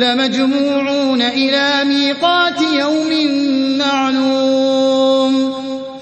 لَمَجْمُوعُونَ إِلَىٰ مِيقَاتِ يَوْمٍ